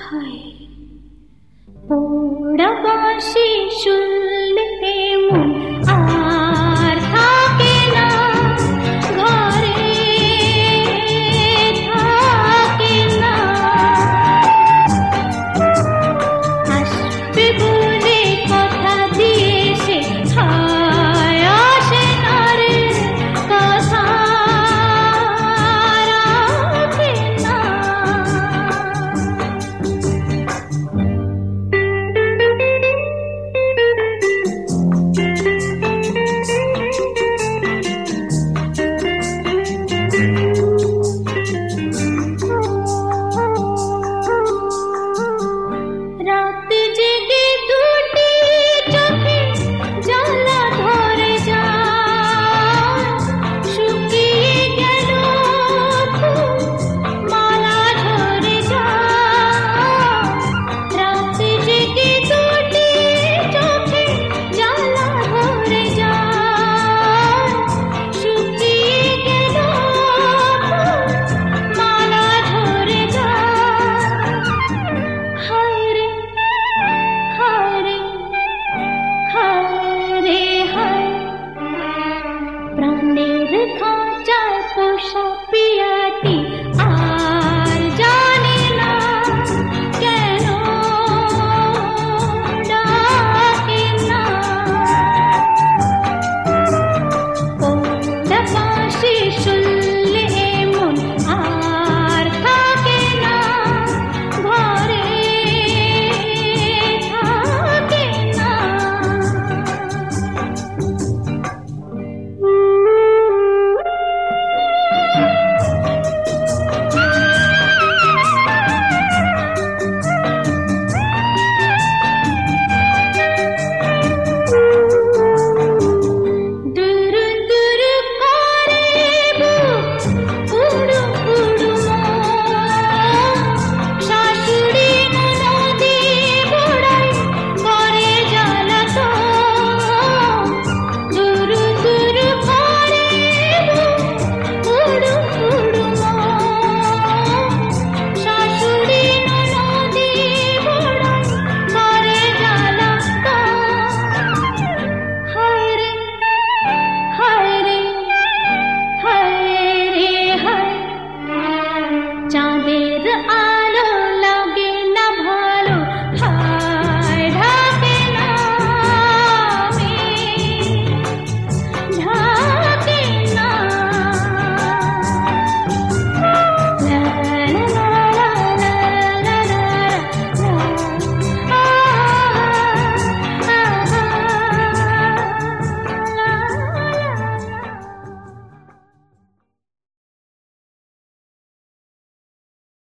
হায়। পোড়া বাঁশি दीर्घा च पियति da da